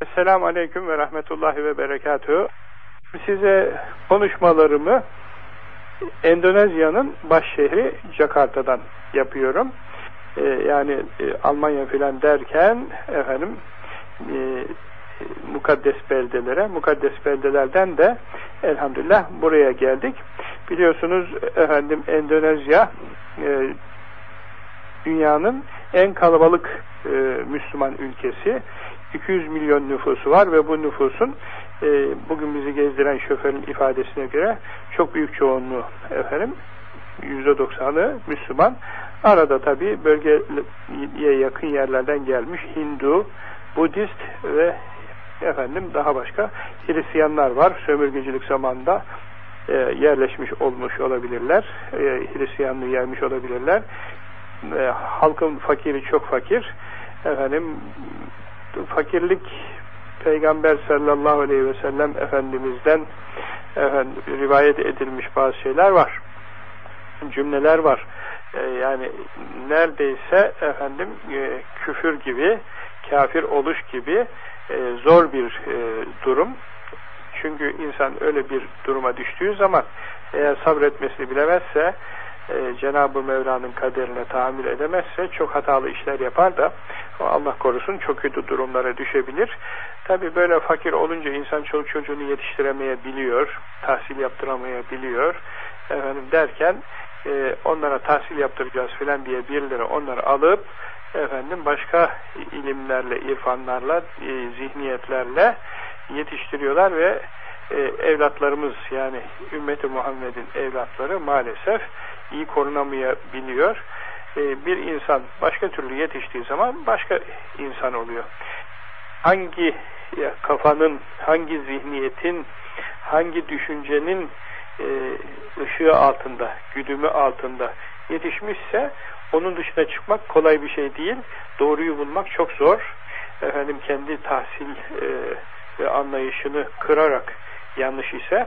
Esselamu Aleyküm ve Rahmetullahi ve Berekatuhu. Size konuşmalarımı Endonezya'nın baş şehri Jakarta'dan yapıyorum. Ee, yani e, Almanya filan derken efendim e, mukaddes beldelere, mukaddes beldelerden de elhamdülillah buraya geldik. Biliyorsunuz efendim Endonezya e, dünyanın en kalabalık e, Müslüman ülkesi. 200 milyon nüfusu var ve bu nüfusun e, bugün bizi gezdiren şoförün ifadesine göre çok büyük çoğunluğu efendim %90'ı Müslüman. Arada tabi bölgeye yakın yerlerden gelmiş Hindu, Budist ve efendim daha başka Hristiyanlar var. Sömürgecilik zamanında e, yerleşmiş olmuş olabilirler. E, Hristiyanlığı yermiş olabilirler. E, halkın fakiri çok fakir. Efendim fakirlik Peygamber sallallahu aleyhi ve sellem Efendimiz'den efendim, rivayet edilmiş bazı şeyler var. Cümleler var. Ee, yani neredeyse efendim e, küfür gibi, kafir oluş gibi e, zor bir e, durum. Çünkü insan öyle bir duruma düştüğü zaman eğer sabretmesini bilemezse e, Cenab-ı Mevla'nın kaderine tahammül edemezse çok hatalı işler yapar da Allah korusun çok kötü durumlara düşebilir. Tabi böyle fakir olunca insan çoluk çocuğunu yetiştiremeyebiliyor, tahsil yaptıramayabiliyor. Efendim derken e, onlara tahsil yaptıracağız filan diye birileri onları alıp efendim başka ilimlerle, irfanlarla, e, zihniyetlerle yetiştiriyorlar ve e, evlatlarımız yani ümmeti Muhammed'in evlatları maalesef iyi korunamayabiliyor. E, bir insan başka türlü yetiştiği zaman başka insan oluyor. Hangi ya, kafanın, hangi zihniyetin, hangi düşüncenin e, ışığı altında, güdümü altında yetişmişse onun dışına çıkmak kolay bir şey değil. Doğruyu bulmak çok zor. Efendim kendi tahsil e, ve anlayışını kırarak yanlış ise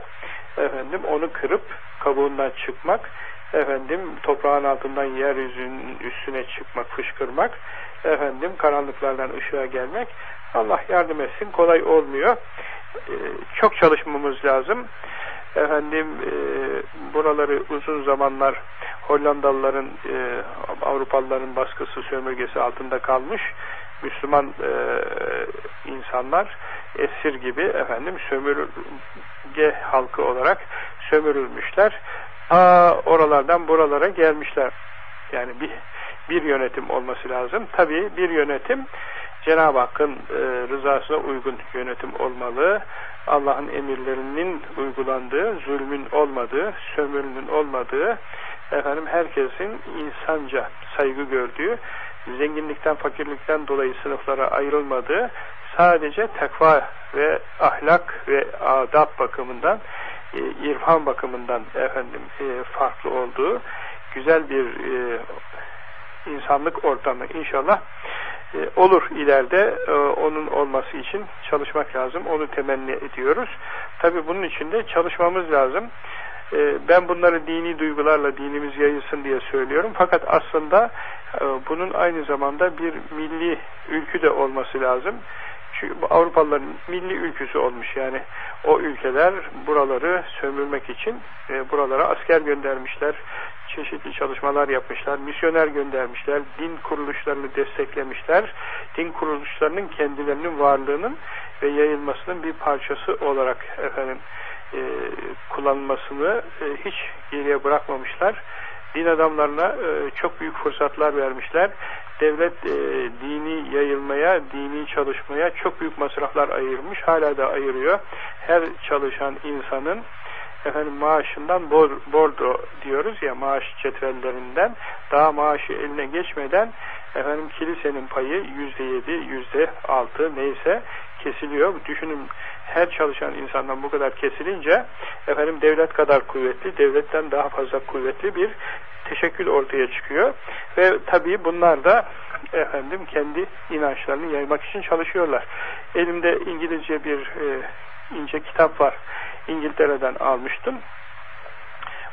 efendim onu kırıp kabuğundan çıkmak efendim toprağın altından yeryüzünün üstüne çıkmak, fışkırmak efendim karanlıklardan ışığa gelmek Allah yardım etsin kolay olmuyor. Ee, çok çalışmamız lazım. Efendim e, buraları uzun zamanlar Hollandalıların e, Avrupalıların baskısı sömürgesi altında kalmış Müslüman e, insanlar esir gibi efendim sömürge halkı olarak sömürülmüşler. Ha oralardan buralara gelmişler. Yani bir bir yönetim olması lazım. Tabii bir yönetim Cenab-ı Hakk'ın e, rızasına uygun yönetim olmalı. Allah'ın emirlerinin uygulandığı, zulmün olmadığı, sömürünün olmadığı, efendim herkesin insanca saygı gördüğü, zenginlikten, fakirlikten dolayı sınıflara ayrılmadığı, sadece tekva ve ahlak ve adab bakımından, e, irfan bakımından efendim e, farklı olduğu güzel bir e, insanlık ortamı inşallah e, olur ileride onun olması için çalışmak lazım. Onu temenni ediyoruz. Tabi bunun için de çalışmamız lazım. Ben bunları dini duygularla dinimiz yayılsın diye söylüyorum. Fakat aslında bunun aynı zamanda bir milli ülkü de olması lazım. Avrupalıların milli ülküsü olmuş yani o ülkeler buraları sömürmek için e, buralara asker göndermişler, çeşitli çalışmalar yapmışlar, misyoner göndermişler, din kuruluşlarını desteklemişler, din kuruluşlarının kendilerinin varlığının ve yayılmasının bir parçası olarak efendim e, kullanılmasını e, hiç geriye bırakmamışlar. Din adamlarına e, çok büyük fırsatlar vermişler. Devlet e, dini yayılmaya, dini çalışmaya çok büyük masraflar ayırmış. Hala da ayırıyor. Her çalışan insanın efendim maaşından bordo diyoruz ya maaş cetvellerinden daha maaşı eline geçmeden efendim kilisenin payı yüzde yedi, yüzde altı neyse kesiliyor. Düşünün her çalışan insandan bu kadar kesilince efendim devlet kadar kuvvetli, devletten daha fazla kuvvetli bir teşekkül ortaya çıkıyor. Ve tabii bunlar da efendim kendi inançlarını yaymak için çalışıyorlar. Elimde İngilizce bir e, ince kitap var. İngiltere'den almıştım.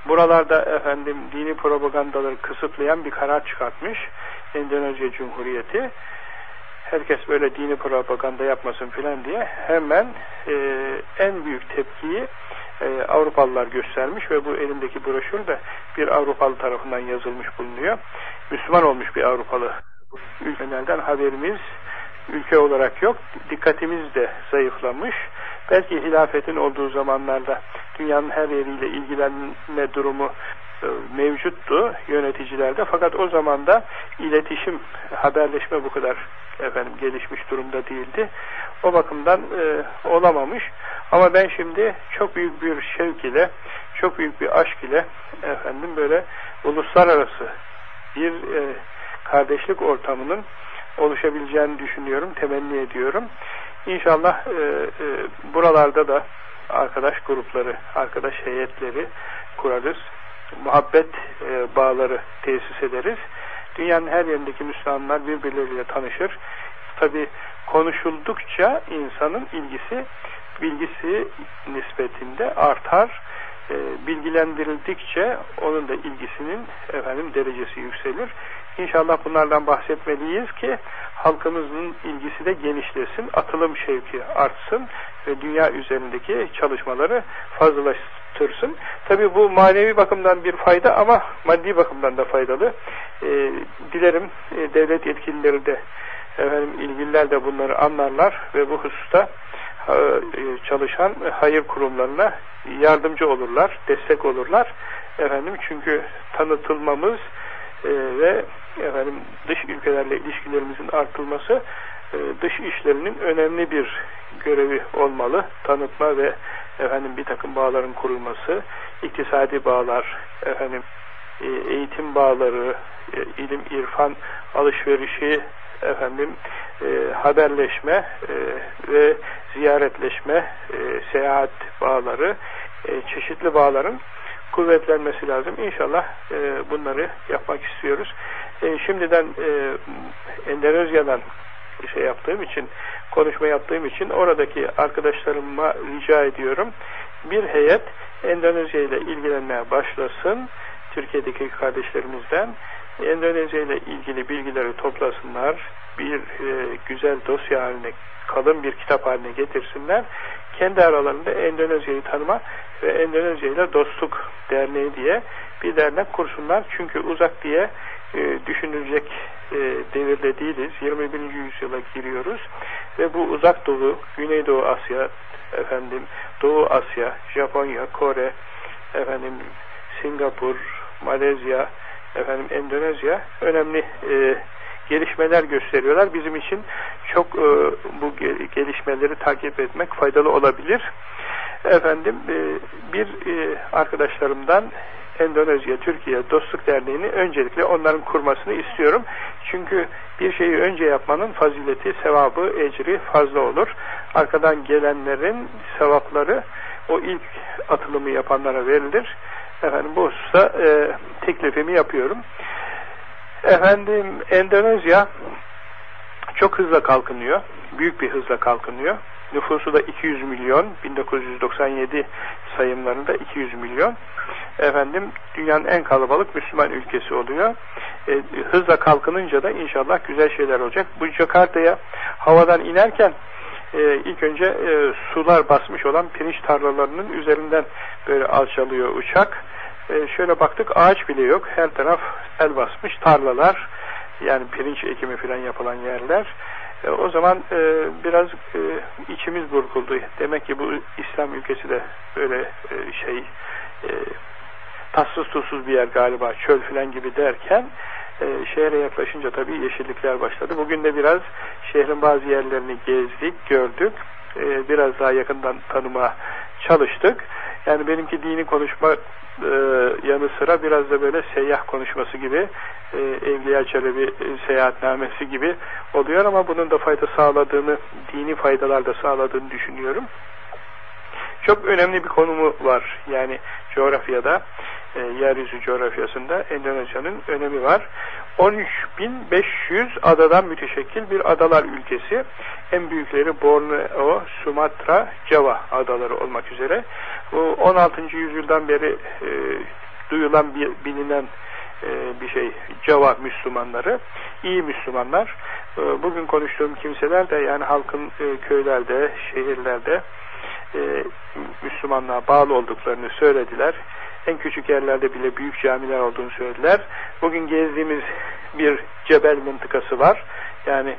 Buralarda efendim dini propagandaları kısıtlayan bir karar çıkartmış Endonezya Cumhuriyeti. herkes böyle dini propaganda yapmasın filan diye hemen e, en büyük tepkiyi e, Avrupalılar göstermiş ve bu elimdeki broşür de bir Avrupalı tarafından yazılmış bulunuyor. Müslüman olmuş bir Avrupalı. Ülkelerden haberimiz ülke olarak yok. Dikkatimiz de zayıflamış. Belki hilafetin olduğu zamanlarda dünyanın her yeriyle ilgilenme durumu e, mevcuttu yöneticilerde. Fakat o zaman da iletişim, haberleşme bu kadar efendim gelişmiş durumda değildi. O bakımdan e, olamamış. Ama ben şimdi çok büyük bir şevk ile, çok büyük bir aşk ile efendim böyle uluslararası bir e, kardeşlik ortamının oluşabileceğini düşünüyorum, temenni ediyorum. İnşallah e, e, buralarda da arkadaş grupları, arkadaş heyetleri kurarız. Muhabbet e, bağları tesis ederiz. Dünyanın her yerindeki Müslümanlar birbirleriyle tanışır. Tabi konuşuldukça insanın ilgisi, bilgisi nispetinde artar. E, bilgilendirildikçe onun da ilgisinin efendim derecesi yükselir. İnşallah bunlardan bahsetmeliyiz ki halkımızın ilgisi de genişlesin, atılım şevki artsın ve dünya üzerindeki çalışmaları fazlalaştırsın. Tabi bu manevi bakımdan bir fayda ama maddi bakımdan da faydalı. E, dilerim e, devlet yetkilileri de efendim ilgililer de bunları anlarlar ve bu hususta e, çalışan hayır kurumlarına yardımcı olurlar, destek olurlar. Efendim çünkü tanıtılmamız e, ve efendim dış ülkelerle ilişkilerimizin artılması e, dış işlerinin önemli bir görevi olmalı. Tanıtma ve efendim bir takım bağların kurulması, iktisadi bağlar, efendim e, eğitim bağları, e, ilim, irfan alışverişi, efendim e, haberleşme e, ve ziyaretleşme, e, seyahat bağları, e, çeşitli bağların kuvvetlenmesi lazım. İnşallah e, bunları yapmak istiyoruz. E, şimdiden e, Endonezya'dan şey yaptığım için, konuşma yaptığım için oradaki arkadaşlarıma rica ediyorum. Bir heyet Endonezya ile ilgilenmeye başlasın. Türkiye'deki kardeşlerimizden Endonezya ile ilgili bilgileri toplasınlar. Bir e, güzel dosya haline, kalın bir kitap haline getirsinler. Kendi aralarında Endonezya'yı tanıma ve Endonezya ile Dostluk Derneği diye bir dernek kursunlar. Çünkü uzak diye e, düşünülecek e, devirde değiliz. 21. yüzyıla giriyoruz ve bu uzak doğu, Güneydoğu Asya, efendim Doğu Asya, Japonya, Kore, efendim Singapur, Malezya, efendim Endonezya önemli e, gelişmeler gösteriyorlar. Bizim için çok e, bu gelişmeleri takip etmek faydalı olabilir. Efendim e, bir e, arkadaşlarımdan Endonezya Türkiye Dostluk Derneği'ni öncelikle onların kurmasını istiyorum. Çünkü bir şeyi önce yapmanın fazileti, sevabı, ecri fazla olur. Arkadan gelenlerin sevapları o ilk atılımı yapanlara verilir. Efendim bu hususta e, teklifimi yapıyorum. Efendim Endonezya çok hızla kalkınıyor. Büyük bir hızla kalkınıyor. Nüfusu da 200 milyon. 1997 sayımlarında 200 milyon. Efendim dünyanın en kalabalık Müslüman ülkesi oluyor. E, hızla kalkınınca da inşallah güzel şeyler olacak. Bu Jakarta'ya havadan inerken e, ilk önce e, sular basmış olan pirinç tarlalarının üzerinden böyle alçalıyor uçak. E, şöyle baktık ağaç bile yok. Her taraf el basmış tarlalar. Yani pirinç ekimi falan yapılan yerler. E, o zaman e, biraz e, içimiz burkuldu. Demek ki bu İslam ülkesi de böyle e, şey e, tatsız tuzsuz bir yer galiba çöl falan gibi derken e, şehre yaklaşınca tabii yeşillikler başladı. Bugün de biraz şehrin bazı yerlerini gezdik, gördük. E, biraz daha yakından tanıma çalıştık. Yani benimki dini konuşma e, yanı sıra biraz da böyle seyyah konuşması gibi e, Evliya Çelebi seyahatnamesi gibi oluyor ama bunun da fayda sağladığını, dini faydalar da sağladığını düşünüyorum. Çok önemli bir konumu var. Yani coğrafyada, e, yeryüzü coğrafyasında Endonezya'nın önemi var. 13.500 adadan müteşekkil bir adalar ülkesi. En büyükleri Borneo, Sumatra, Java adaları olmak üzere. Bu 16. yüzyıldan beri e, duyulan, bilinen e, bir şey cava Müslümanları, iyi Müslümanlar. E, bugün konuştuğum kimseler de yani halkın e, köylerde, şehirlerde e, Müslümanlığa bağlı olduklarını söylediler. En küçük yerlerde bile büyük camiler olduğunu söylediler. Bugün gezdiğimiz bir cebel mıntıkası var. Yani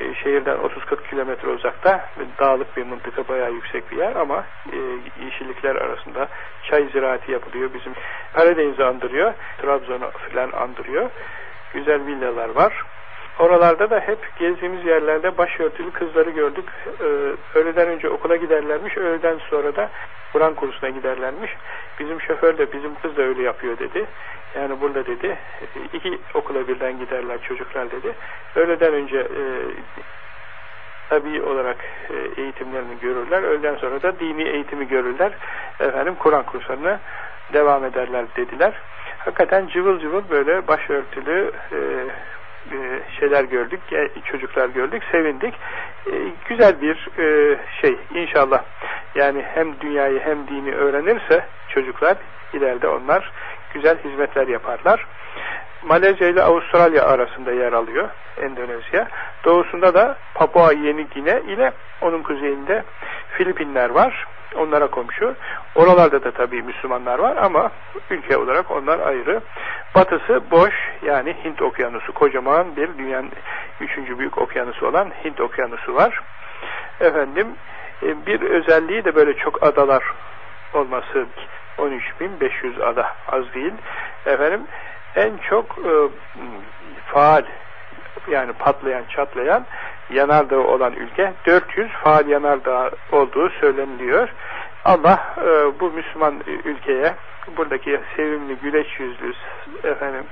e, şehirden 30-40 kilometre uzakta dağlık bir mıntıka bayağı yüksek bir yer ama e, yeşillikler arasında çay ziraati yapılıyor. Bizim Karadeniz'i andırıyor. Trabzon'u filan andırıyor. Güzel villalar var. Oralarda da hep gezdiğimiz yerlerde başörtülü kızları gördük. Ee, öğleden önce okula giderlermiş, öğleden sonra da Kur'an kursuna giderlermiş. Bizim şoför de bizim kız da öyle yapıyor dedi. Yani burada dedi, iki okula birden giderler çocuklar dedi. Öğleden önce e, tabi olarak e, eğitimlerini görürler. Öğleden sonra da dini eğitimi görürler. Efendim Kur'an kurslarına devam ederler dediler. Hakikaten cıvıl cıvıl böyle başörtülü e, şeyler gördük, çocuklar gördük, sevindik. E, güzel bir e, şey inşallah. Yani hem dünyayı hem dini öğrenirse çocuklar ileride onlar güzel hizmetler yaparlar. Malezya ile Avustralya arasında yer alıyor Endonezya. Doğusunda da Papua Yeni Gine ile onun kuzeyinde Filipinler var. Onlara komşu. Oralarda da tabii Müslümanlar var ama ülke olarak onlar ayrı. Batısı boş yani Hint okyanusu. Kocaman bir dünyanın üçüncü büyük okyanusu olan Hint okyanusu var. Efendim e, bir özelliği de böyle çok adalar olması 13.500 ada az değil. Efendim en çok e, faal yani patlayan çatlayan yanardağ olan ülke 400 faal yanardağ olduğu söyleniliyor. Allah e, bu Müslüman ülkeye buradaki sevimli güleç yüzlü efendim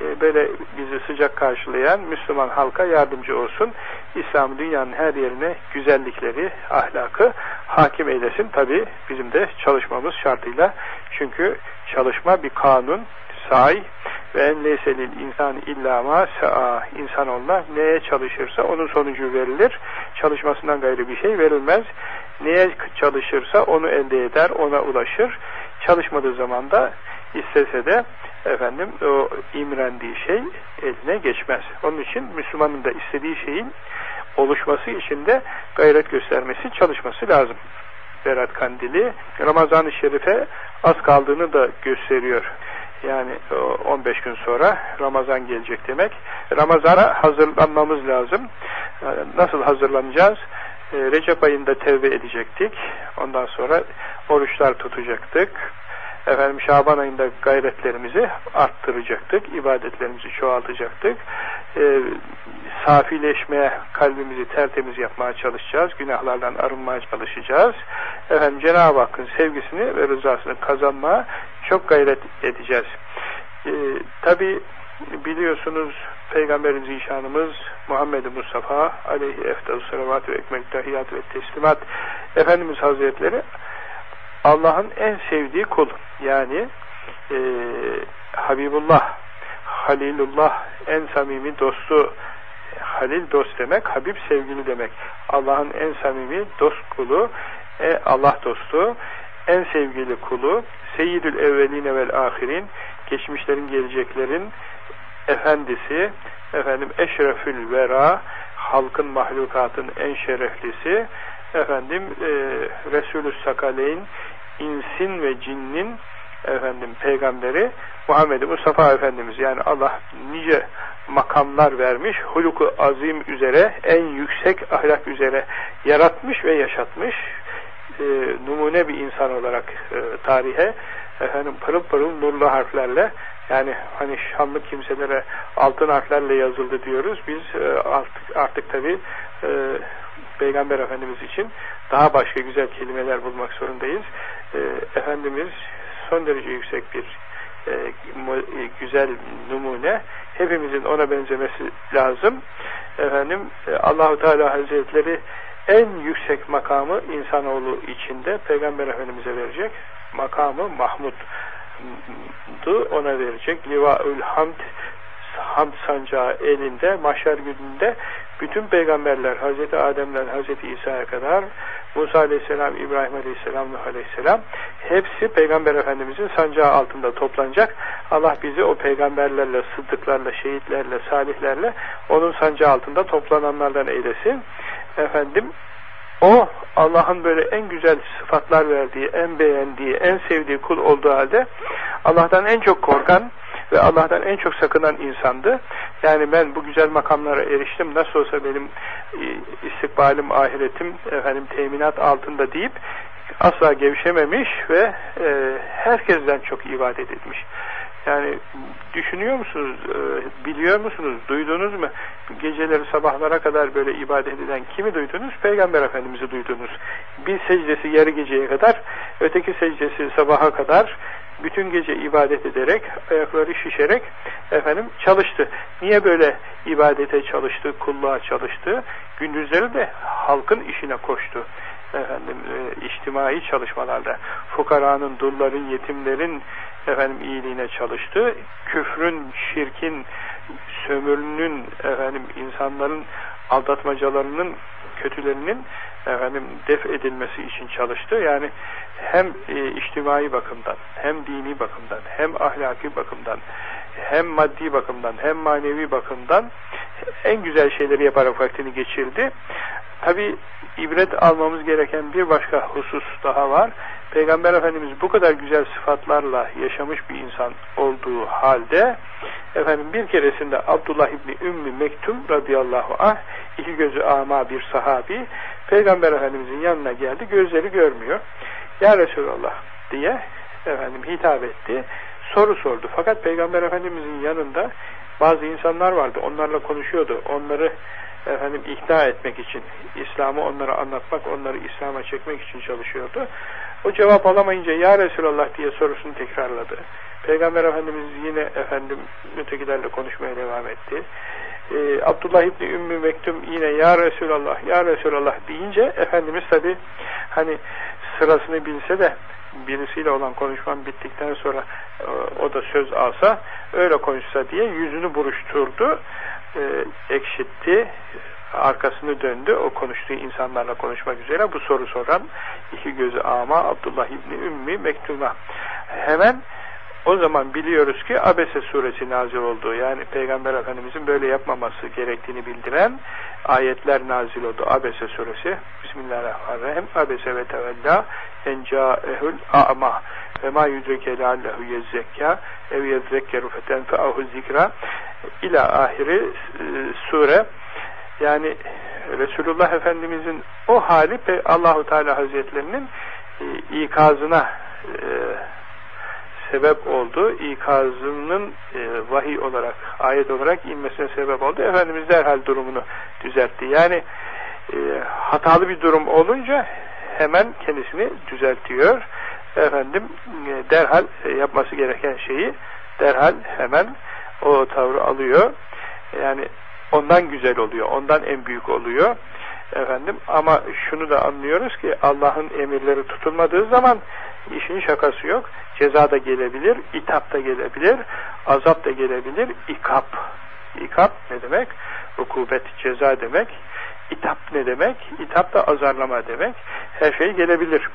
e, böyle bizi sıcak karşılayan Müslüman halka yardımcı olsun. İslam dünyanın her yerine güzellikleri, ahlakı hakim eylesin. Tabi bizim de çalışmamız şartıyla. Çünkü çalışma bir kanun, say ve leyselil insan illa ma sa'a insanoğluna neye çalışırsa onun sonucu verilir. Çalışmasından gayrı bir şey verilmez. Neye çalışırsa onu elde eder, ona ulaşır. Çalışmadığı zaman da istese de efendim o imrendiği şey eline geçmez. Onun için Müslümanın da istediği şeyin oluşması için de gayret göstermesi, çalışması lazım. Berat Kandili Ramazan-ı Şerif'e az kaldığını da gösteriyor. Yani 15 gün sonra Ramazan gelecek demek. Ramazana hazırlanmamız lazım. Nasıl hazırlanacağız? Ee, Recep ayında tevbe edecektik. Ondan sonra oruçlar tutacaktık. Efendim Şaban ayında gayretlerimizi arttıracaktık. ibadetlerimizi çoğaltacaktık. Ee, safileşmeye, kalbimizi tertemiz yapmaya çalışacağız. Günahlardan arınmaya çalışacağız. Efendim Cenab-ı Hakk'ın sevgisini ve rızasını kazanmaya çok gayret edeceğiz. Ee, Tabi biliyorsunuz Peygamberin zişanımız Muhammed Mustafa aleyhi efdalü salavat ve ekmek ve teslimat Efendimiz Hazretleri Allah'ın en sevdiği kul yani e, Habibullah Halilullah en samimi dostu. Halil dost demek, Habib sevgili demek. Allah'ın en samimi dost kulu, e, Allah dostu, en sevgili kulu, Seyyidül evveline vel ahirin, geçmişlerin geleceklerin efendisi, efendim eşrefül vera, halkın mahlukatın en şereflisi, efendim e, Resulü Sakaleyn, insin ve cinnin efendim peygamberi Muhammed Mustafa Efendimiz yani Allah nice makamlar vermiş, huluku azim üzere, en yüksek ahlak üzere yaratmış ve yaşatmış e, numune bir insan olarak e, tarihe efendim pırıl pırıl nurlu harflerle yani hani şanlı kimselere altın harflerle yazıldı diyoruz. Biz e, artık artık tabi e, Peygamber Efendimiz için daha başka güzel kelimeler bulmak zorundayız. E, Efendimiz son derece yüksek bir e, e, güzel numune. Hepimizin ona benzemesi lazım. Efendim e, Allahu Teala Hazretleri en yüksek makamı insanoğlu içinde Peygamber Efendimiz'e verecek. Makamı Mahmud'du ona verecek. Livaül Hamd hamd sancağı elinde mahşer gününde bütün peygamberler Hazreti Adem'den Hazreti İsa'ya kadar Musa aleyhisselam, İbrahim aleyhisselam, Nuh aleyhisselam hepsi Peygamber Efendimizin sancağı altında toplanacak. Allah bizi o peygamberlerle, sıddıklarla, şehitlerle, salihlerle onun sancağı altında toplananlardan eylesin. Efendim o Allah'ın böyle en güzel sıfatlar verdiği, en beğendiği, en sevdiği kul olduğu halde Allah'tan en çok korkan ve Allah'tan en çok sakınan insandı. Yani ben bu güzel makamlara eriştim, nasıl olsa benim e, istikbalim, ahiretim efendim teminat altında deyip asla gevşememiş ve e, herkesten çok ibadet etmiş. Yani düşünüyor musunuz, e, biliyor musunuz, duydunuz mu? Geceleri sabahlara kadar böyle ibadet eden kimi duydunuz? Peygamber Efendimiz'i duydunuz. Bir secdesi yarı geceye kadar, öteki secdesi sabaha kadar bütün gece ibadet ederek, ayakları şişerek efendim çalıştı. Niye böyle ibadete çalıştı, kulluğa çalıştı? Gündüzleri de halkın işine koştu efendim e, içtimai çalışmalarda fukaranın, dulların, yetimlerin efendim iyiliğine çalıştı. Küfrün, şirkin, sömürünün efendim insanların aldatmacalarının kötülerinin efendim def edilmesi için çalıştı. Yani hem e, içtimai bakımdan, hem dini bakımdan, hem ahlaki bakımdan, hem maddi bakımdan, hem manevi bakımdan en güzel şeyleri yaparak vaktini geçirdi. Tabi ibret almamız gereken bir başka husus daha var. Peygamber Efendimiz bu kadar güzel sıfatlarla yaşamış bir insan olduğu halde efendim bir keresinde Abdullah İbni Ümmü Mektum radıyallahu anh iki gözü ama bir sahabi Peygamber Efendimizin yanına geldi gözleri görmüyor. Ya Resulallah diye efendim hitap etti. Soru sordu. Fakat Peygamber Efendimizin yanında bazı insanlar vardı. Onlarla konuşuyordu. Onları efendim ikna etmek için, İslam'ı onlara anlatmak, onları İslam'a çekmek için çalışıyordu. O cevap alamayınca ya Resulallah diye sorusunu tekrarladı. Peygamber Efendimiz yine efendim ötekilerle konuşmaya devam etti. Ee, Abdullah İbni Ümmü Mektum yine ya Resulallah, ya Resulallah deyince Efendimiz tabi hani sırasını bilse de birisiyle olan konuşmam bittikten sonra e, o da söz alsa öyle konuşsa diye yüzünü buruşturdu e, ekşitti arkasını döndü o konuştuğu insanlarla konuşmak üzere bu soru soran iki gözü ama Abdullah İbni Ümmi Mektuma hemen o zaman biliyoruz ki Abese suresi nazil oldu. Yani Peygamber Efendimizin böyle yapmaması gerektiğini bildiren ayetler nazil oldu. Abese suresi. Bismillahirrahmanirrahim. Abese ve tevella en ca'ehul a'ma ve ma yudrike leallehu yezzekka ev yezzekkeru fetenfe'ahu zikra ila ahiri e, sure yani Resulullah Efendimizin o hali Allahu Teala Hazretlerinin e, ikazına e, sebep oldu. İkazının e, vahiy olarak, ayet olarak inmesine sebep oldu. Efendimiz derhal durumunu düzeltti. Yani e, hatalı bir durum olunca hemen kendisini düzeltiyor. Efendim e, derhal e, yapması gereken şeyi derhal hemen o tavrı alıyor. Yani ondan güzel oluyor, ondan en büyük oluyor. Efendim ama şunu da anlıyoruz ki Allah'ın emirleri tutulmadığı zaman işin şakası yok. Ceza da gelebilir, itap da gelebilir, azap da gelebilir, ikap. İkap ne demek? Rukubet, ceza demek. İtap ne demek? İtap da azarlama demek. Her şey gelebilir.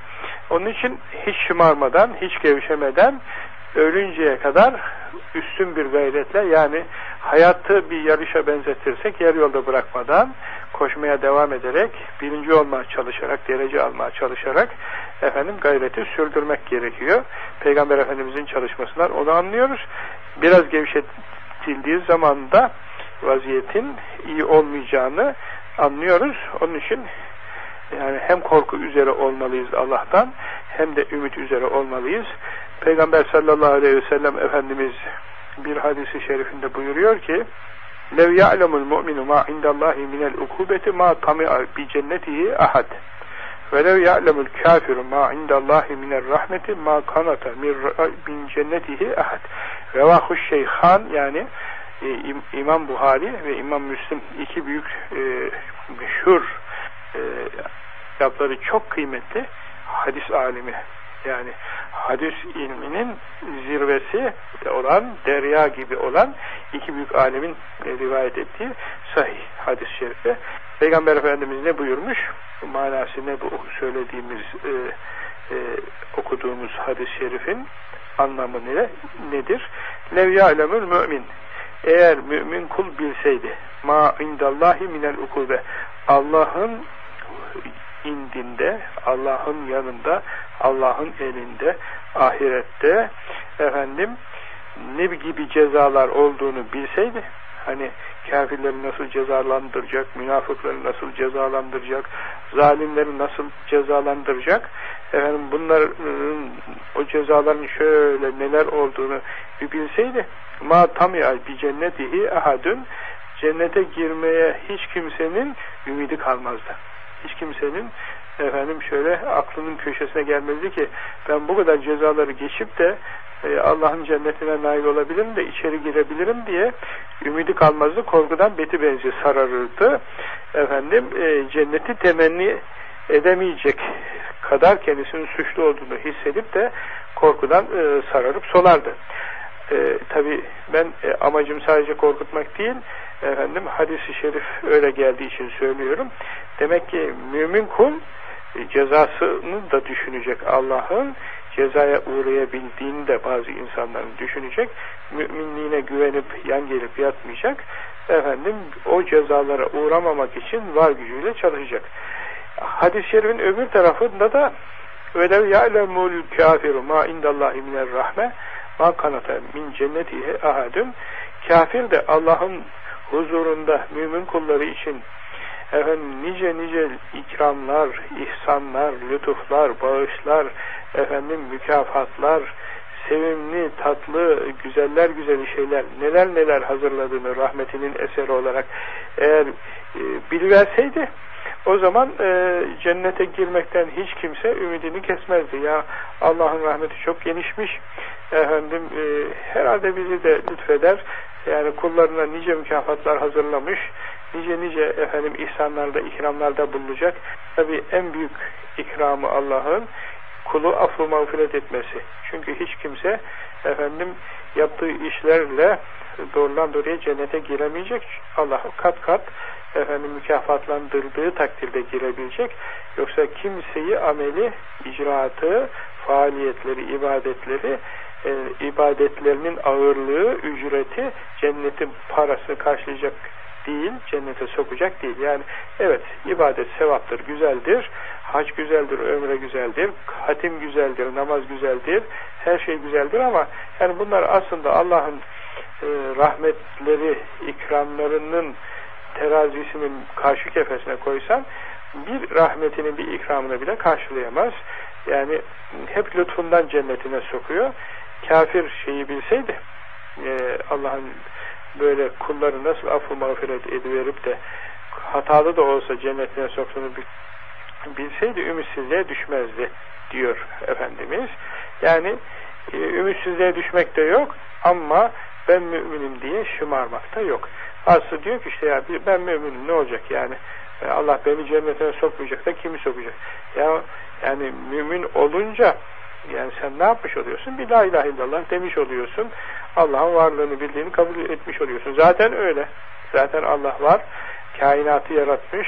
Onun için hiç şımarmadan, hiç gevşemeden ölünceye kadar üstün bir gayretle yani hayatı bir yarışa benzetirsek yer yolda bırakmadan koşmaya devam ederek birinci olmaya çalışarak derece almaya çalışarak efendim gayreti sürdürmek gerekiyor. Peygamber Efendimizin çalışmasından onu anlıyoruz. Biraz gevşetildiği zaman da vaziyetin iyi olmayacağını anlıyoruz. Onun için yani hem korku üzere olmalıyız Allah'tan hem de ümit üzere olmalıyız. Peygamber sallallahu aleyhi ve sellem Efendimiz bir hadisi şerifinde buyuruyor ki لَوْ يَعْلَمُ الْمُؤْمِنُ مَا عِنْدَ اللّٰهِ مِنَ الْاُكُوبَةِ مَا طَمِعَ بِجَنَّتِهِ أَحَدٍ وَلَوْ يَعْلَمُ الْكَافِرُ مَا عِنْدَ اللّٰهِ مِنَ الرَّحْمَةِ مَا قَنَتَ مِنْ جَنَّتِهِ أَحَدٍ Revahu Şeyhan yani e, İmam Buhari ve İmam Müslim iki büyük e, meşhur e, kitapları çok kıymetli hadis alimi yani hadis ilminin zirvesi olan, derya gibi olan iki büyük alemin rivayet ettiği sahih hadis-i şerife. Peygamber Efendimiz ne buyurmuş? Manası ne bu söylediğimiz e, e, okuduğumuz hadis-i şerifin anlamı ne, nedir? Lev ya'lemül mümin eğer mümin kul bilseydi ma indallahi minel ukube Allah'ın indinde, Allah'ın yanında, Allah'ın elinde, ahirette efendim ne gibi cezalar olduğunu bilseydi hani kafirleri nasıl cezalandıracak, münafıkları nasıl cezalandıracak, zalimleri nasıl cezalandıracak, efendim bunların o cezaların şöyle neler olduğunu bir bilseydi, ma tamiyal bi cennetihi ahadun cennete girmeye hiç kimsenin ümidi kalmazdı. Hiç kimsenin efendim şöyle aklının köşesine gelmezdi ki ben bu kadar cezaları geçip de e, Allah'ın cennetine nail olabilirim de içeri girebilirim diye ümidi kalmazdı. Korkudan beti benzi sararırdı. Efendim e, cenneti temenni edemeyecek kadar kendisinin suçlu olduğunu hissedip de korkudan e, sararıp solardı. E, Tabi ben e, amacım sadece korkutmak değil, efendim hadisi şerif öyle geldiği için söylüyorum. Demek ki mümin kul e, cezasını da düşünecek Allah'ın cezaya uğrayabildiğini de bazı insanların düşünecek. Müminliğine güvenip yan gelip yatmayacak. Efendim o cezalara uğramamak için var gücüyle çalışacak. Hadis-i şerifin öbür tarafında da velev ya'lemul kafiru ma indallahi minel rahme ma kanata min cennetihi ahadun kafir de Allah'ın huzurunda mümin kulları için efendim nice nice ikramlar, ihsanlar, lütuflar, bağışlar, efendim mükafatlar, sevimli, tatlı, güzeller güzeli şeyler, neler neler hazırladığını rahmetinin eseri olarak eğer e, biliverseydi o zaman e, cennete girmekten hiç kimse ümidini kesmezdi. Ya Allah'ın rahmeti çok genişmiş. Efendim e, herhalde bizi de lütfeder. Yani kullarına nice mükafatlar hazırlamış. Nice nice efendim ihsanlarda, ikramlarda bulunacak. Tabi en büyük ikramı Allah'ın kulu affı mağfiret etmesi. Çünkü hiç kimse efendim yaptığı işlerle doğrudan doğruya cennete giremeyecek. Allah kat kat efendim mükafatlandırdığı takdirde girebilecek. Yoksa kimseyi ameli, icraatı, faaliyetleri, ibadetleri e, ibadetlerinin ağırlığı, ücreti cennetin parasını karşılayacak değil, cennete sokacak değil. Yani evet ibadet sevaptır, güzeldir, hac güzeldir, ömre güzeldir, hatim güzeldir, namaz güzeldir, her şey güzeldir ama yani bunlar aslında Allah'ın e, rahmetleri, ikramlarının terazisinin karşı kefesine koysan bir rahmetinin bir ikramını bile karşılayamaz. Yani hep lütfundan cennetine sokuyor. Kafir şeyi bilseydi e, Allah'ın böyle kulları nasıl affı mağfiret ediverip de hatalı da olsa cennetine soktuğunu bilseydi ümitsizliğe düşmezdi diyor Efendimiz. Yani e, ümitsizliğe düşmek de yok ama ben müminim diye şımarmak da yok. Aslı diyor ki işte ya ben müminim ne olacak yani e, Allah beni cennetine sokmayacak da kimi sokacak? Ya yani mümin olunca yani sen ne yapmış oluyorsun? Bir la ilahe illallah demiş oluyorsun. Allah'ın varlığını bildiğini kabul etmiş oluyorsun. Zaten öyle. Zaten Allah var. Kainatı yaratmış.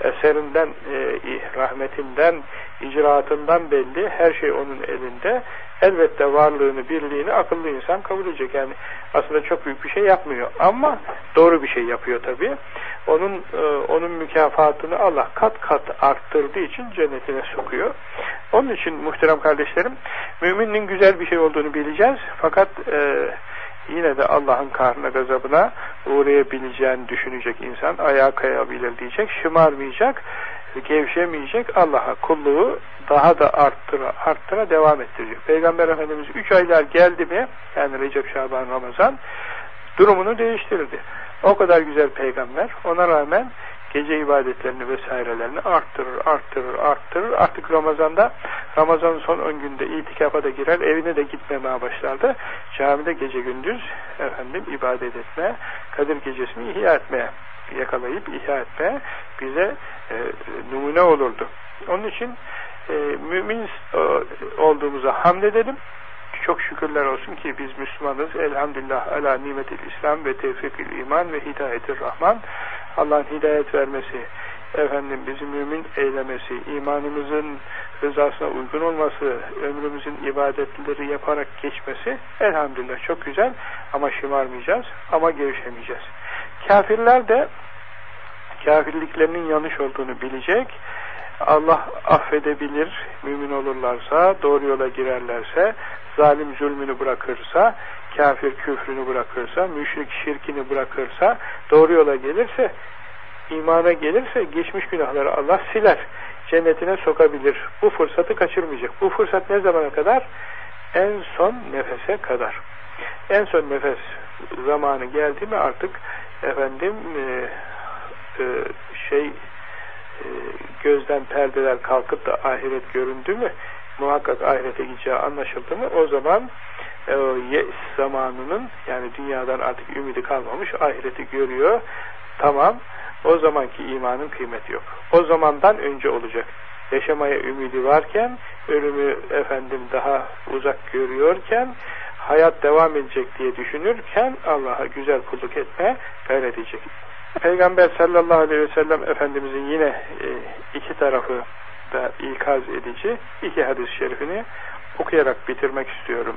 Eserinden, e, rahmetinden, icraatından belli. Her şey onun elinde. Elbette varlığını, birliğini akıllı insan kabul edecek. Yani aslında çok büyük bir şey yapmıyor. Ama doğru bir şey yapıyor tabii. Onun e, onun mükafatını Allah kat kat arttırdığı için cennetine sokuyor. Onun için muhterem kardeşlerim, müminin güzel bir şey olduğunu bileceğiz. Fakat e, yine de Allah'ın kahrına gazabına uğrayabileceğini düşünecek insan ayağa kayabilir diyecek, şımarmayacak, gevşemeyecek Allah'a kulluğu daha da arttıra arttıra devam ettirecek. Peygamber Efendimiz üç aylar geldi mi yani Recep, Şaban, Ramazan durumunu değiştirdi. O kadar güzel peygamber ona rağmen gece ibadetlerini vesairelerini arttırır, arttırır, arttırır. Artık Ramazan'da Ramazan'ın son 10 günde itikafa da girer, evine de gitmemeye başlardı. Camide gece gündüz efendim ibadet etme, Kadir gecesini ihya etmeye yakalayıp ihya etmeye bize e, numune olurdu. Onun için e, mümin olduğumuza hamd edelim. Çok şükürler olsun ki biz Müslümanız. Elhamdülillah ala nimetil İslam ve tevfikil iman ve hidayetir Rahman. Allah'ın hidayet vermesi, efendim bizi mümin eylemesi, imanımızın rızasına uygun olması, ömrümüzün ibadetleri yaparak geçmesi elhamdülillah çok güzel ama şımarmayacağız ama gevşemeyeceğiz. Kafirler de kafirliklerinin yanlış olduğunu bilecek. Allah affedebilir mümin olurlarsa, doğru yola girerlerse, zalim zulmünü bırakırsa, kafir küfrünü bırakırsa, müşrik şirkini bırakırsa, doğru yola gelirse, imana gelirse geçmiş günahları Allah siler. Cennetine sokabilir. Bu fırsatı kaçırmayacak. Bu fırsat ne zamana kadar? En son nefese kadar. En son nefes zamanı geldi mi artık efendim e, e, şey e, gözden perdeler kalkıp da ahiret göründü mü muhakkak ahirete gideceği anlaşıldı mı o zaman e, yes zamanının yani dünyadan artık ümidi kalmamış ahireti görüyor. Tamam o zamanki imanın kıymeti yok. O zamandan önce olacak. Yaşamaya ümidi varken ölümü efendim daha uzak görüyorken hayat devam edecek diye düşünürken Allah'a güzel kulluk etmeye gayret edecek. Peygamber sallallahu aleyhi ve sellem Efendimizin yine e, iki tarafı da ikaz edici iki hadis-i şerifini okuyarak bitirmek istiyorum.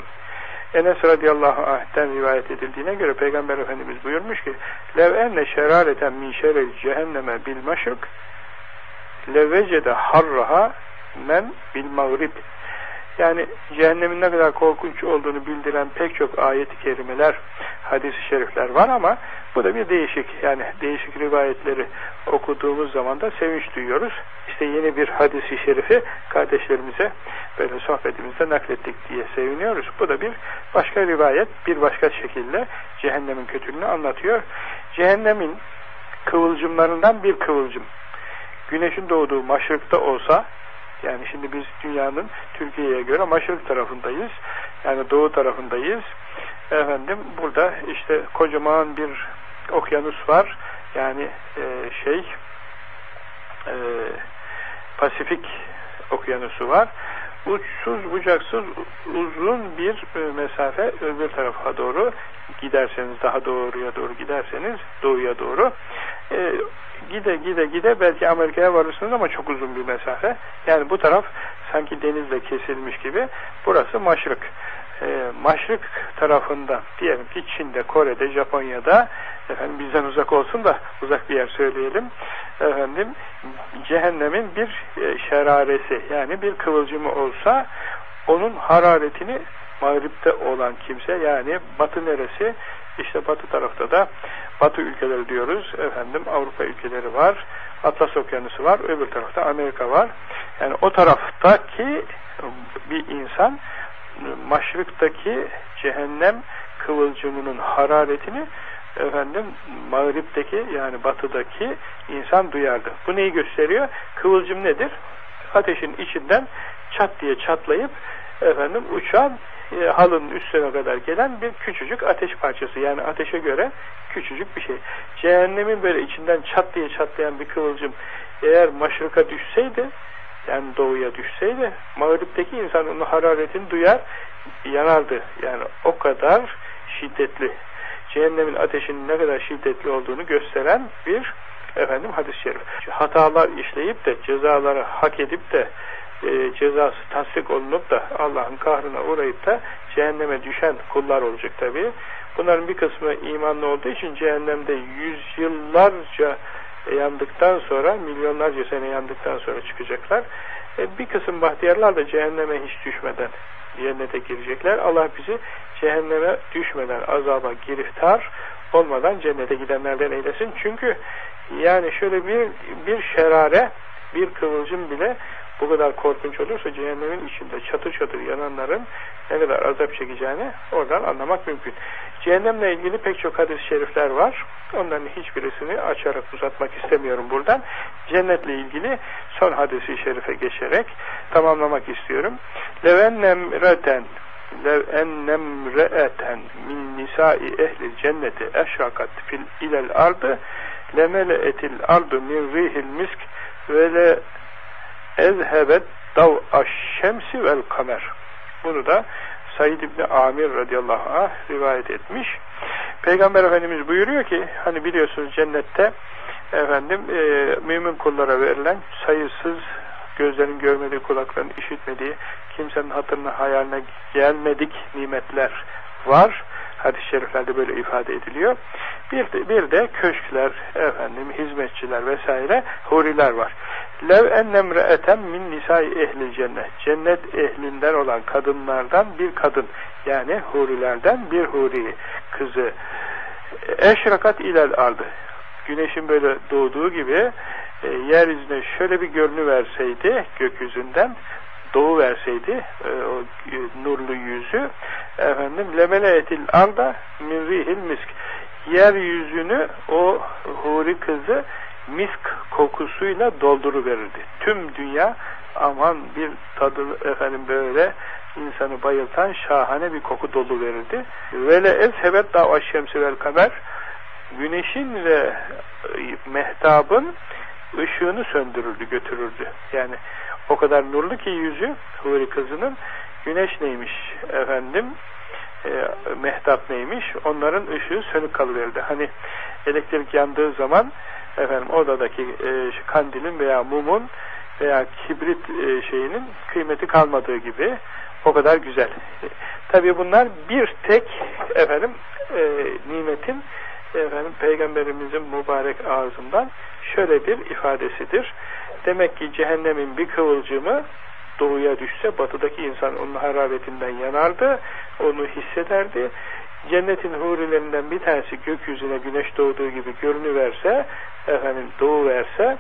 Enes radıyallahu anh'ten rivayet edildiğine göre Peygamber Efendimiz buyurmuş ki lev enne şerareten min şerel cehenneme bil maşrık levecede harraha men bil mağrib yani cehennemin ne kadar korkunç olduğunu bildiren pek çok ayet-i kerimeler, hadis-i şerifler var ama bu da bir değişik yani değişik rivayetleri okuduğumuz zaman da sevinç duyuyoruz. İşte yeni bir hadis-i şerifi kardeşlerimize böyle sohbetimizde naklettik diye seviniyoruz. Bu da bir başka rivayet, bir başka şekilde cehennemin kötülüğünü anlatıyor. Cehennemin kıvılcımlarından bir kıvılcım. Güneşin doğduğu maşrıkta olsa yani şimdi biz dünyanın Türkiye'ye göre maşrık tarafındayız. Yani doğu tarafındayız. Efendim burada işte kocaman bir okyanus var. Yani e, şey e, Pasifik okyanusu var. Uçsuz bucaksız uzun bir e, mesafe öbür tarafa doğru giderseniz daha doğruya doğru giderseniz doğuya doğru e, gide gide gide belki Amerika'ya varırsınız ama çok uzun bir mesafe. Yani bu taraf sanki denizle kesilmiş gibi. Burası maşrık. E, maşrık tarafında diyelim ki Çin'de, Kore'de, Japonya'da efendim bizden uzak olsun da uzak bir yer söyleyelim. Efendim cehennemin bir e, şeraresi yani bir kıvılcımı olsa onun hararetini mağripte olan kimse yani batı neresi? İşte batı tarafta da batı ülkeleri diyoruz. Efendim Avrupa ülkeleri var. Atlas Okyanusu var. Öbür tarafta Amerika var. Yani o taraftaki bir insan maşrıktaki cehennem kıvılcımının hararetini efendim mağripteki yani batıdaki insan duyardı. Bu neyi gösteriyor? Kıvılcım nedir? Ateşin içinden çat diye çatlayıp efendim uçan e, halının üstüne kadar gelen bir küçücük ateş parçası. Yani ateşe göre küçücük bir şey. Cehennemin böyle içinden çat diye çatlayan bir kıvılcım eğer maşrika düşseydi yani doğuya düşseydi mağripteki insan onun hararetini duyar yanardı. Yani o kadar şiddetli. Cehennemin ateşinin ne kadar şiddetli olduğunu gösteren bir efendim hadis-i şerif. Hatalar işleyip de cezaları hak edip de e, cezası tasdik olunup da Allah'ın kahrına uğrayıp da cehenneme düşen kullar olacak tabi. Bunların bir kısmı imanlı olduğu için cehennemde yüzyıllarca yandıktan sonra, milyonlarca sene yandıktan sonra çıkacaklar. E, bir kısım bahtiyarlar da cehenneme hiç düşmeden cennete girecekler. Allah bizi cehenneme düşmeden azaba giriftar olmadan cennete gidenlerden eylesin. Çünkü yani şöyle bir bir şerare, bir kıvılcım bile bu kadar korkunç olursa cehennemin içinde çatır çatır yananların ne kadar azap çekeceğini oradan anlamak mümkün. Cehennemle ilgili pek çok hadis-i şerifler var. Onların hiçbirisini açarak uzatmak istemiyorum buradan. Cennetle ilgili son hadisi şerife geçerek tamamlamak istiyorum. Levennem reten lev ennem re'eten min nisai ehli cenneti eşrakat fil ilel ardı lemele etil ardu min rihil misk ve le ezhebet dav aşşemsi vel kamer. Bunu da Said İbni Amir radıyallahu anh rivayet etmiş. Peygamber Efendimiz buyuruyor ki hani biliyorsunuz cennette efendim e, mümin kullara verilen sayısız gözlerin görmediği, kulakların işitmediği, kimsenin hatırına hayaline gelmedik nimetler var. Hadis-i şeriflerde böyle ifade ediliyor. Bir de, bir de köşkler, efendim, hizmetçiler vesaire huriler var. Lev ennem re'etem min nisai ehli cennet. Cennet ehlinden olan kadınlardan bir kadın yani hurilerden bir huri kızı eşrakat ilel ardı. Güneşin böyle doğduğu gibi e, yeryüzüne şöyle bir görünü verseydi gökyüzünden doğu verseydi e, o e, nurlu yüzü efendim lemele etil arda min rihil misk yeryüzünü o huri kızı misk kokusuyla dolduruverirdi. Tüm dünya aman bir tadı efendim böyle insanı bayıltan şahane bir koku dolu verirdi. Ve le ezhebet dava şemsi vel kamer güneşin ve e, mehtabın ışığını söndürürdü, götürürdü. Yani o kadar nurlu ki yüzü Huri kızının güneş neymiş efendim e, mehtap neymiş onların ışığı sönük kalıverdi. Hani elektrik yandığı zaman efendim odadaki e, kandilin veya mumun veya kibrit e, şeyinin kıymeti kalmadığı gibi o kadar güzel. E, Tabi bunlar bir tek efendim e, nimetin efendim peygamberimizin mübarek ağzından şöyle bir ifadesidir. Demek ki cehennemin bir kıvılcımı doğuya düşse batıdaki insan onun hararetinden yanardı, onu hissederdi. Cennetin hurilerinden bir tanesi gökyüzüne güneş doğduğu gibi görünüverse, efendim doğu verse,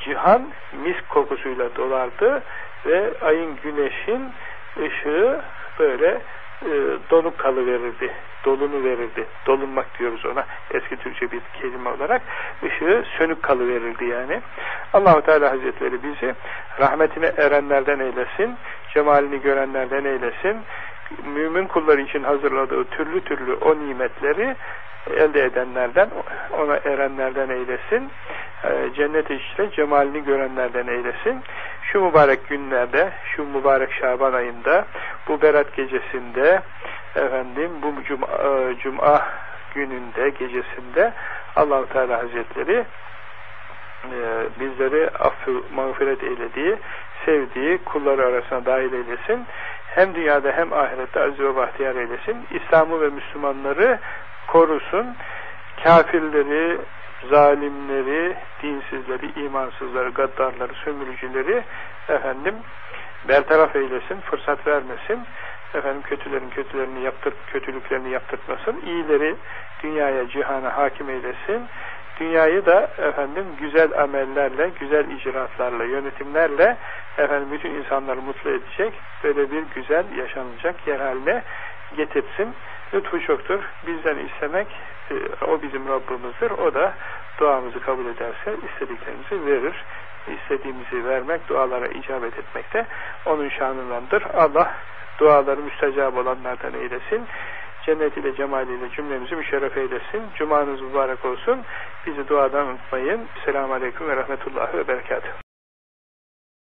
cihan mis kokusuyla dolardı ve ayın güneşin ışığı böyle e, donuk kalıverirdi, dolunu verirdi. Dolunmak diyoruz ona eski Türkçe bir kelime olarak. ışığı sönük kalıverirdi yani. Allahu Teala Hazretleri bizi rahmetine erenlerden eylesin, cemalini görenlerden eylesin. Mümin kulları için hazırladığı türlü türlü o nimetleri elde edenlerden, ona erenlerden eylesin. E, cennet içinde cemalini görenlerden eylesin. Şu mübarek günlerde, şu mübarek Şaban ayında, bu Berat gecesinde, efendim bu Cuma, e, Cuma gününde, gecesinde allah Teala Hazretleri e, bizleri affı, mağfiret eylediği, sevdiği kulları arasına dahil eylesin. Hem dünyada hem ahirette aziz ve bahtiyar eylesin. İslam'ı ve Müslümanları korusun. Kafirleri, zalimleri, dinsizleri, imansızları, gaddarları, sömürücüleri efendim bertaraf eylesin, fırsat vermesin. Efendim kötülerin kötülerini yaptır, kötülüklerini yaptırtmasın. İyileri dünyaya, cihana hakim eylesin. Dünyayı da efendim güzel amellerle, güzel icraatlarla, yönetimlerle efendim bütün insanları mutlu edecek böyle bir güzel yaşanacak yer haline getirsin. Lütfu çoktur. Bizden istemek e, o bizim Rabbimizdir. O da duamızı kabul ederse istediklerimizi verir. İstediğimizi vermek, dualara icabet etmek de onun şanındandır. Allah duaları müstecab olanlardan eylesin. Cennet ile cemaliyle cümlemizi müşerref eylesin. Cumanız mübarek olsun. Bizi duadan unutmayın. Selamun Aleyküm ve Rahmetullahi ve Berekatuhu.